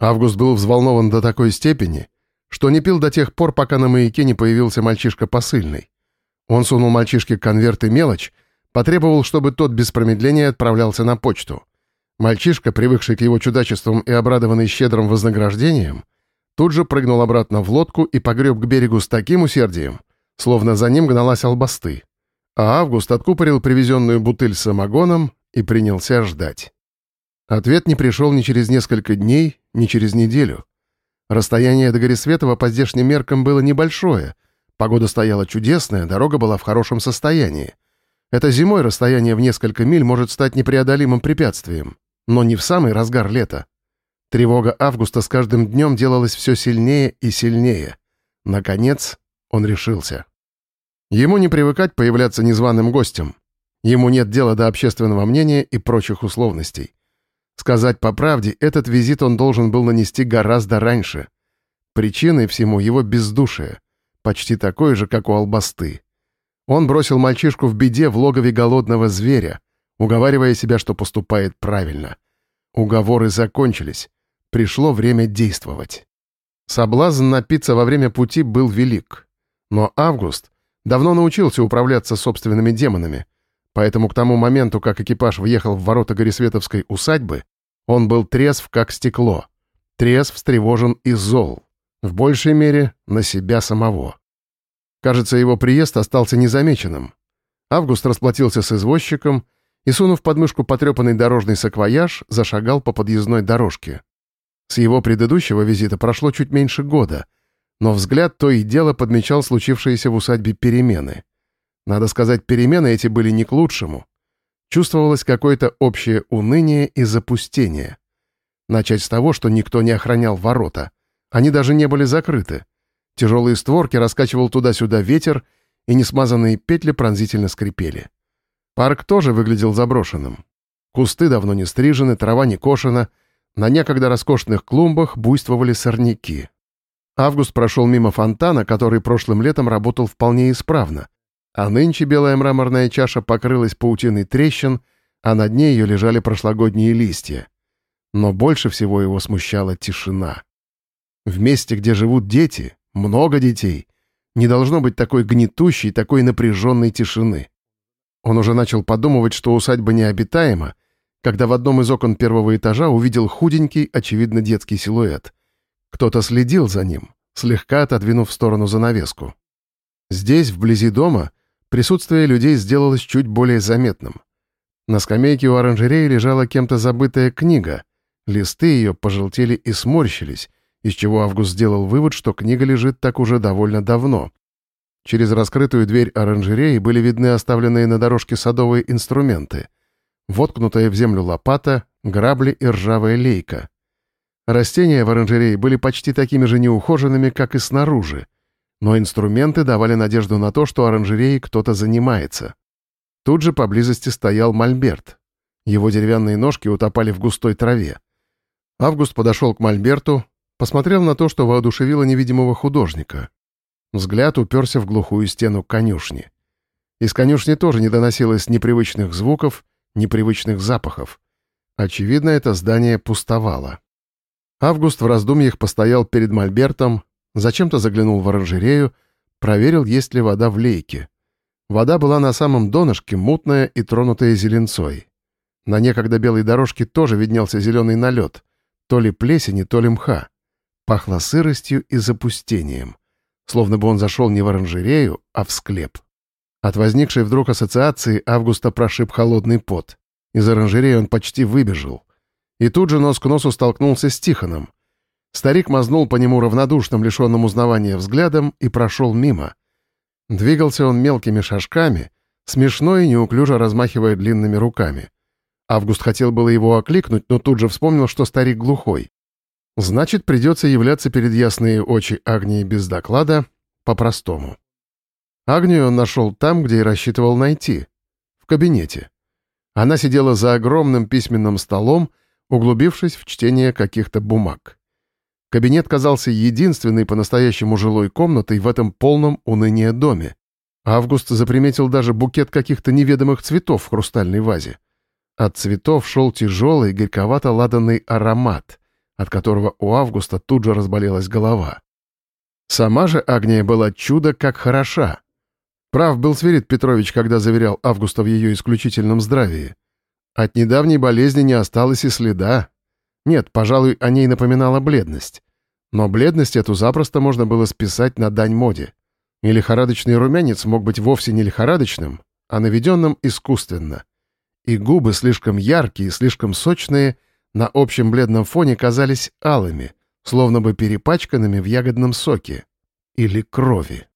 Август был взволнован до такой степени, что не пил до тех пор, пока на маяке не появился мальчишка посыльный. Он сунул мальчишке конверт и мелочь, потребовал, чтобы тот без промедления отправлялся на почту. Мальчишка, привыкший к его чудачествам и обрадованный щедрым вознаграждением, тут же прыгнул обратно в лодку и погреб к берегу с таким усердием, словно за ним гналась албасты. А Август откупорил привезенную бутыль с самогоном и принялся ждать. Ответ не пришел ни через несколько дней, ни через неделю. Расстояние до Горисветова по здешним меркам было небольшое. Погода стояла чудесная, дорога была в хорошем состоянии. Это зимой расстояние в несколько миль может стать непреодолимым препятствием, но не в самый разгар лета. Тревога Августа с каждым днем делалась все сильнее и сильнее. Наконец, он решился. Ему не привыкать появляться незваным гостем. Ему нет дела до общественного мнения и прочих условностей. Сказать по правде, этот визит он должен был нанести гораздо раньше. Причиной всему его бездушие, почти такое же, как у албасты. Он бросил мальчишку в беде в логове голодного зверя, уговаривая себя, что поступает правильно. Уговоры закончились. Пришло время действовать. Соблазн напиться во время пути был велик. Но Август давно научился управляться собственными демонами, Поэтому к тому моменту, как экипаж въехал в ворота Горисветовской усадьбы, он был трезв, как стекло. Трезв, встревожен и зол. В большей мере на себя самого. Кажется, его приезд остался незамеченным. Август расплатился с извозчиком и, сунув под мышку потрепанный дорожный саквояж, зашагал по подъездной дорожке. С его предыдущего визита прошло чуть меньше года, но взгляд то и дело подмечал случившиеся в усадьбе перемены — надо сказать, перемены эти были не к лучшему. Чувствовалось какое-то общее уныние и запустение. Начать с того, что никто не охранял ворота. Они даже не были закрыты. Тяжелые створки раскачивал туда-сюда ветер, и несмазанные петли пронзительно скрипели. Парк тоже выглядел заброшенным. Кусты давно не стрижены, трава не кошена, на некогда роскошных клумбах буйствовали сорняки. Август прошел мимо фонтана, который прошлым летом работал вполне исправно, а нынче белая мраморная чаша покрылась паутиной трещин, а на дне ее лежали прошлогодние листья. Но больше всего его смущала тишина. В месте, где живут дети, много детей, не должно быть такой гнетущей, такой напряженной тишины. Он уже начал подумывать, что усадьба необитаема, когда в одном из окон первого этажа увидел худенький, очевидно, детский силуэт. Кто-то следил за ним, слегка отодвинув в сторону занавеску. Здесь, вблизи дома, присутствие людей сделалось чуть более заметным. На скамейке у оранжереи лежала кем-то забытая книга. Листы ее пожелтели и сморщились, из чего Август сделал вывод, что книга лежит так уже довольно давно. Через раскрытую дверь оранжереи были видны оставленные на дорожке садовые инструменты. Воткнутая в землю лопата, грабли и ржавая лейка. Растения в оранжерее были почти такими же неухоженными, как и снаружи но инструменты давали надежду на то, что оранжереей кто-то занимается. Тут же поблизости стоял мольберт. Его деревянные ножки утопали в густой траве. Август подошел к мольберту, посмотрел на то, что воодушевило невидимого художника. Взгляд уперся в глухую стену конюшни. Из конюшни тоже не доносилось непривычных звуков, непривычных запахов. Очевидно, это здание пустовало. Август в раздумьях постоял перед мольбертом, Зачем-то заглянул в оранжерею, проверил, есть ли вода в лейке. Вода была на самом донышке, мутная и тронутая зеленцой. На некогда белой дорожке тоже виднелся зеленый налет, то ли плесени, то ли мха. Пахло сыростью и запустением. Словно бы он зашел не в оранжерею, а в склеп. От возникшей вдруг ассоциации Августа прошиб холодный пот. Из оранжереи он почти выбежал. И тут же нос к носу столкнулся с Тихоном. Старик мазнул по нему равнодушным, лишенным узнавания взглядом и прошел мимо. Двигался он мелкими шажками, смешно и неуклюже размахивая длинными руками. Август хотел было его окликнуть, но тут же вспомнил, что старик глухой. Значит, придется являться перед ясные очи Агнии без доклада по-простому. Агнию он нашел там, где и рассчитывал найти — в кабинете. Она сидела за огромным письменным столом, углубившись в чтение каких-то бумаг. Кабинет казался единственной по-настоящему жилой комнатой в этом полном уныния доме. Август заприметил даже букет каких-то неведомых цветов в хрустальной вазе. От цветов шел тяжелый, горьковато-ладанный аромат, от которого у Августа тут же разболелась голова. Сама же Агния была чудо как хороша. Прав был Свирид Петрович, когда заверял Августа в ее исключительном здравии. От недавней болезни не осталось и следа. Нет, пожалуй, о ней напоминала бледность. Но бледность эту запросто можно было списать на дань моде. И лихорадочный румянец мог быть вовсе не лихорадочным, а наведенным искусственно. И губы слишком яркие, слишком сочные, на общем бледном фоне казались алыми, словно бы перепачканными в ягодном соке. Или крови.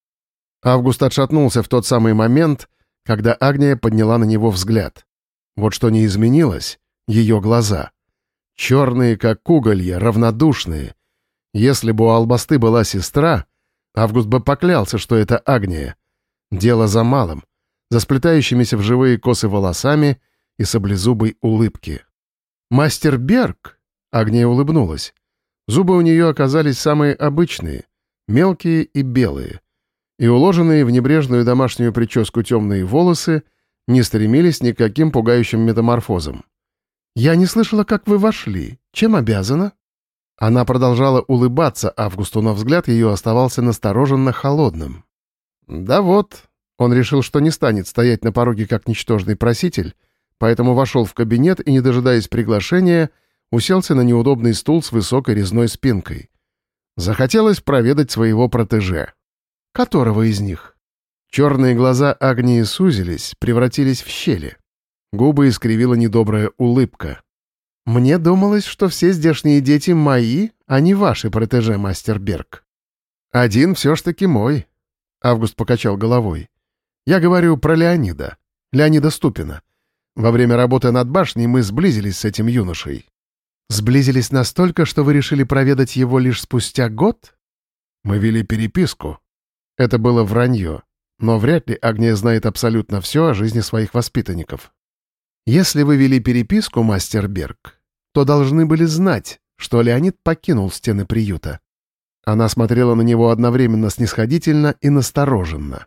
Август отшатнулся в тот самый момент, когда Агния подняла на него взгляд. Вот что не изменилось — ее глаза. Черные, как уголья, равнодушные. Если бы у Албасты была сестра, Август бы поклялся, что это Агния. Дело за малым, за сплетающимися в живые косы волосами и саблезубой улыбки. «Мастер Берг!» — Агния улыбнулась. Зубы у нее оказались самые обычные, мелкие и белые. И уложенные в небрежную домашнюю прическу темные волосы — не стремились ни к каким пугающим метаморфозам. «Я не слышала, как вы вошли. Чем обязана?» Она продолжала улыбаться Августу, но взгляд ее оставался настороженно холодным. «Да вот». Он решил, что не станет стоять на пороге как ничтожный проситель, поэтому вошел в кабинет и, не дожидаясь приглашения, уселся на неудобный стул с высокой резной спинкой. Захотелось проведать своего протеже. «Которого из них?» Черные глаза Агнии сузились, превратились в щели. Губы искривила недобрая улыбка. «Мне думалось, что все здешние дети мои, а не ваши протеже, мастер Берг». «Один все ж таки мой», — Август покачал головой. «Я говорю про Леонида, Леонида Ступина. Во время работы над башней мы сблизились с этим юношей». «Сблизились настолько, что вы решили проведать его лишь спустя год?» «Мы вели переписку». Это было вранье. Но вряд ли Агния знает абсолютно все о жизни своих воспитанников. Если вы вели переписку, мастер Берг, то должны были знать, что Леонид покинул стены приюта. Она смотрела на него одновременно снисходительно и настороженно.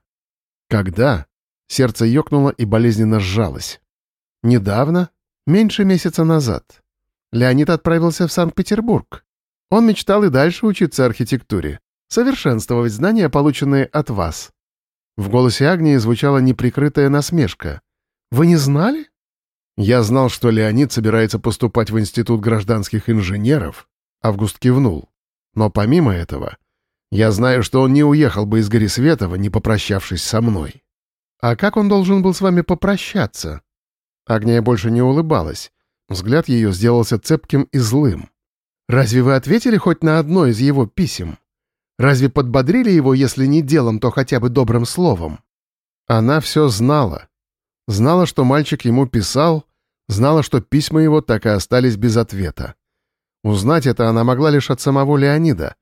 Когда? Сердце ёкнуло и болезненно сжалось. Недавно? Меньше месяца назад. Леонид отправился в Санкт-Петербург. Он мечтал и дальше учиться архитектуре, совершенствовать знания, полученные от вас. В голосе Агнии звучала неприкрытая насмешка. «Вы не знали?» «Я знал, что Леонид собирается поступать в Институт гражданских инженеров», — Август кивнул. «Но помимо этого, я знаю, что он не уехал бы из Горисветова, не попрощавшись со мной». «А как он должен был с вами попрощаться?» Агния больше не улыбалась. Взгляд ее сделался цепким и злым. «Разве вы ответили хоть на одно из его писем?» Разве подбодрили его, если не делом, то хотя бы добрым словом? Она все знала. Знала, что мальчик ему писал, знала, что письма его так и остались без ответа. Узнать это она могла лишь от самого Леонида.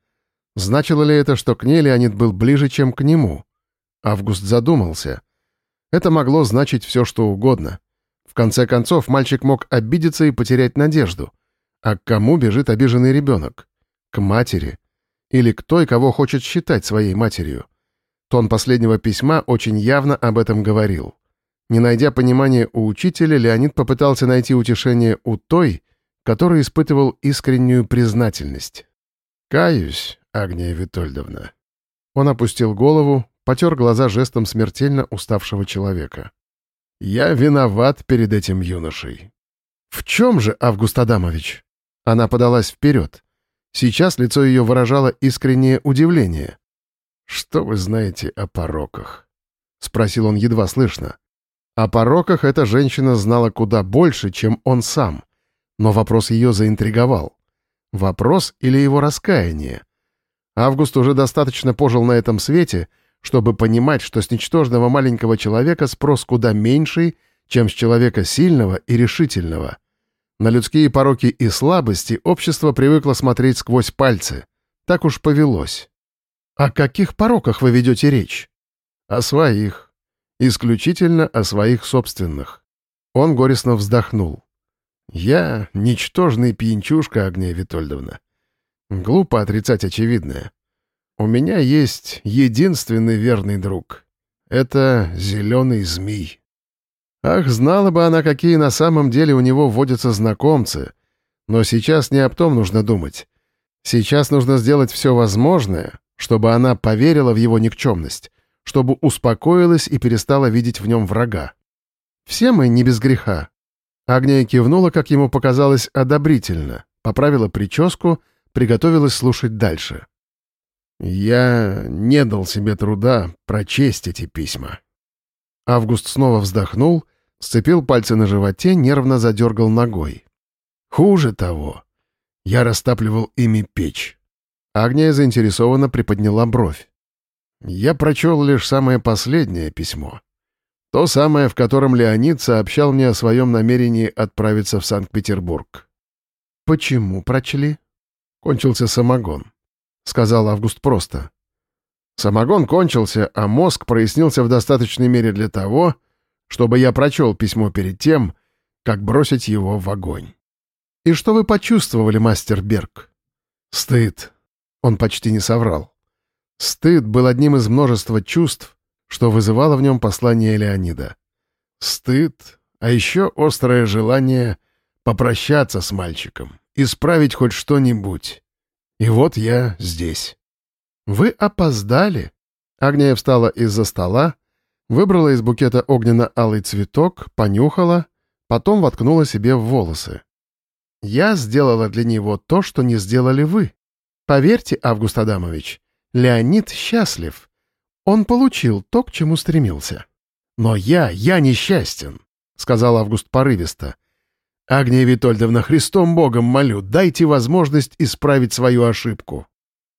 Значило ли это, что к ней Леонид был ближе, чем к нему? Август задумался. Это могло значить все, что угодно. В конце концов, мальчик мог обидеться и потерять надежду. А к кому бежит обиженный ребенок? К матери. Или к той, кого хочет считать своей матерью. Тон последнего письма очень явно об этом говорил. Не найдя понимания у учителя, Леонид попытался найти утешение у той, который испытывал искреннюю признательность. «Каюсь, Агния Витольдовна». Он опустил голову, потер глаза жестом смертельно уставшего человека. «Я виноват перед этим юношей». «В чем же, Август Адамович?» Она подалась вперед. Сейчас лицо ее выражало искреннее удивление. «Что вы знаете о пороках?» — спросил он едва слышно. О пороках эта женщина знала куда больше, чем он сам. Но вопрос ее заинтриговал. Вопрос или его раскаяние? Август уже достаточно пожил на этом свете, чтобы понимать, что с ничтожного маленького человека спрос куда меньший, чем с человека сильного и решительного — на людские пороки и слабости общество привыкло смотреть сквозь пальцы. Так уж повелось. О каких пороках вы ведете речь? О своих. Исключительно о своих собственных. Он горестно вздохнул. Я — ничтожный пьянчушка, Агния Витольдовна. Глупо отрицать очевидное. У меня есть единственный верный друг. Это зеленый змей. Ах, знала бы она, какие на самом деле у него водятся знакомцы. Но сейчас не об том нужно думать. Сейчас нужно сделать все возможное, чтобы она поверила в его никчемность, чтобы успокоилась и перестала видеть в нем врага. Все мы не без греха. Агния кивнула, как ему показалось, одобрительно, поправила прическу, приготовилась слушать дальше. «Я не дал себе труда прочесть эти письма». Август снова вздохнул, сцепил пальцы на животе, нервно задергал ногой. «Хуже того, я растапливал ими печь». Агния заинтересованно приподняла бровь. Я прочел лишь самое последнее письмо. То самое, в котором Леонид сообщал мне о своем намерении отправиться в Санкт-Петербург. «Почему прочли?» «Кончился самогон», — сказал Август просто. «Самогон кончился, а мозг прояснился в достаточной мере для того, чтобы я прочел письмо перед тем, как бросить его в огонь». «И что вы почувствовали, мастер Берг?» «Стыд». Он почти не соврал. Стыд был одним из множества чувств, что вызывало в нем послание Леонида. Стыд, а еще острое желание попрощаться с мальчиком, исправить хоть что-нибудь. И вот я здесь. «Вы опоздали?» Агния встала из-за стола, выбрала из букета огненно-алый цветок, понюхала, потом воткнула себе в волосы. «Я сделала для него то, что не сделали вы. Поверьте, Август Адамович, Леонид счастлив. Он получил то, к чему стремился. «Но я, я несчастен», — сказал Август порывисто. «Агния Витольдовна, Христом Богом молю, дайте возможность исправить свою ошибку».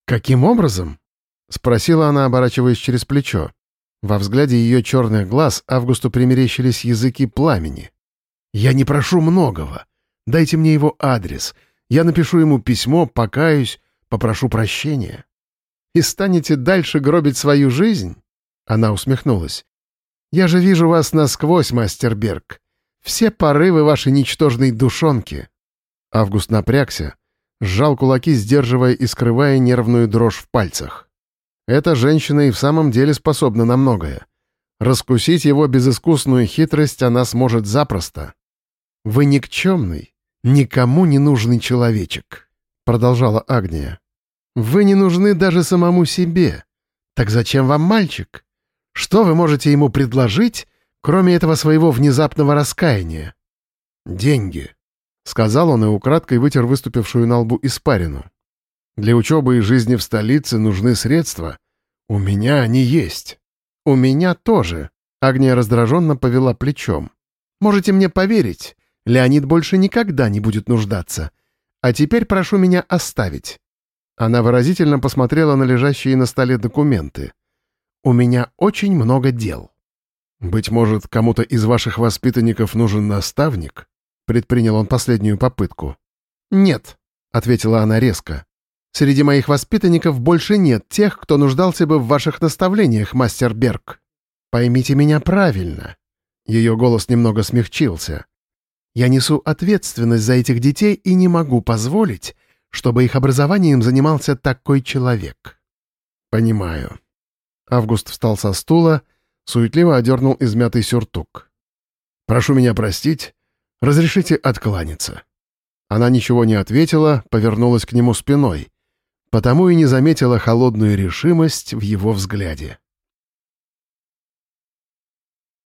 «Каким образом?» — спросила она, оборачиваясь через плечо. Во взгляде ее черных глаз Августу примерещились языки пламени. «Я не прошу многого. Дайте мне его адрес. Я напишу ему письмо, покаюсь, попрошу прощения» и станете дальше гробить свою жизнь?» Она усмехнулась. «Я же вижу вас насквозь, мастер Берг. Все порывы вашей ничтожной душонки». Август напрягся, сжал кулаки, сдерживая и скрывая нервную дрожь в пальцах. Эта женщина и в самом деле способна на многое. Раскусить его безыскусную хитрость она сможет запросто. «Вы никчемный, никому не нужный человечек», — продолжала Агния. Вы не нужны даже самому себе. Так зачем вам мальчик? Что вы можете ему предложить, кроме этого своего внезапного раскаяния? Деньги, — сказал он и украдкой вытер выступившую на лбу испарину. Для учебы и жизни в столице нужны средства. У меня они есть. У меня тоже. Агния раздраженно повела плечом. Можете мне поверить, Леонид больше никогда не будет нуждаться. А теперь прошу меня оставить. Она выразительно посмотрела на лежащие на столе документы. «У меня очень много дел». «Быть может, кому-то из ваших воспитанников нужен наставник?» Предпринял он последнюю попытку. «Нет», — ответила она резко. «Среди моих воспитанников больше нет тех, кто нуждался бы в ваших наставлениях, мастер Берг. Поймите меня правильно». Ее голос немного смягчился. «Я несу ответственность за этих детей и не могу позволить, чтобы их образованием занимался такой человек. Понимаю. Август встал со стула, суетливо одернул измятый сюртук. Прошу меня простить, разрешите откланяться. Она ничего не ответила, повернулась к нему спиной, потому и не заметила холодную решимость в его взгляде.